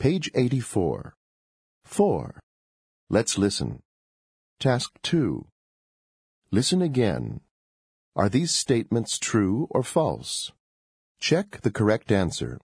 Page 84. 4. Let's listen. Task 2. Listen again. Are these statements true or false? Check the correct answer.